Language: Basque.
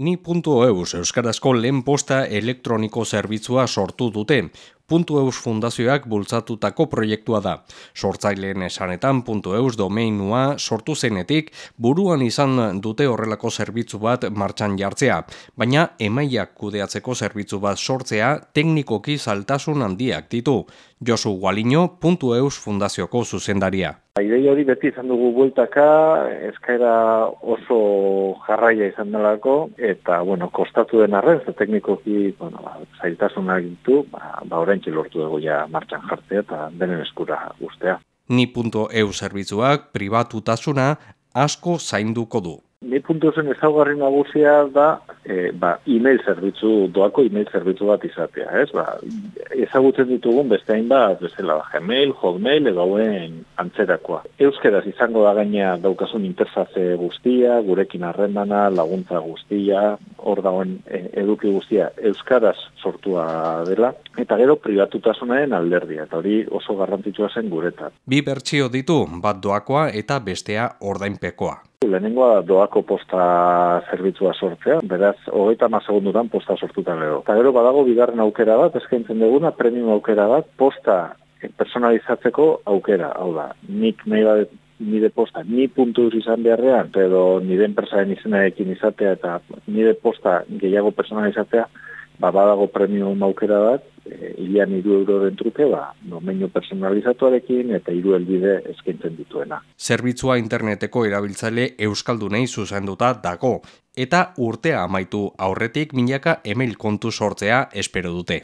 Ni.eus Euskarazko lehen posta elektroniko zerbitzua sortu dute. .eus fundazioak bultzatutako proiektua da. Sortzaileen esanetan .eus domeinua sortu zenetik buruan izan dute horrelako zerbitzu bat martxan jartzea, baina emaiak kudeatzeko zerbitzu bat sortzea teknikoki saltasun handiak ditu. Josu Gualiño .eus fundazioko zuzendaria. Idei hori beti izan dugu bueltaka, eskaera oso jarraia izan delako, eta, bueno, kostatu den arren, ze teknikoki, bueno, ba, zailtasunak ditu, ba, ba orain lortu dugu ja martxan jartzea eta denen eskura guztea. Ni.eu zerbitzuak pribatutasuna asko zainduko du. Ni puntu zen ezaugarri nagusia da e, ba, e-mail zerbitzu, doako e-mail zerbitzu bat izatea, ez? Ba, ezagutzen ditugun beste hain bat, bezala, Gmail, Hotmail, edo hauen antzerakoa. Euskeraz izango da gaina daukasun interfaze guztia, gurekin harrendana, laguntza guztia, hor dagoen e, eduki guztia, Euskaraz sortua dela, eta gero privatutasunaren alderdia, eta hori oso garrantzitsua zen guretat. Bi bertsio ditu, bat doakoa eta bestea ordainpekoa. Lehenengoa doako posta zerbitzua sortzea, beraz, hogeita ma segunduran posta sortuta gero. Eta gero badago bigarren aukera bat, eskaintzen duguna, premium aukera bat, posta personalizatzeko aukera, hau da, nik nahi bat nire posta ni puntu izan beharrean, edo nire enpresaren izenarekin izatea eta nire posta gehiago personalizatzea, ba, badago premium aukera bat, e, ilian iru euro den truke, ba, domenio personalizatuarekin eta iru elbide eskaintzen dituena. Zerbitzua interneteko erabiltzaile Euskaldunei zuzenduta dago, eta urtea amaitu aurretik milaka email kontu sortzea espero dute.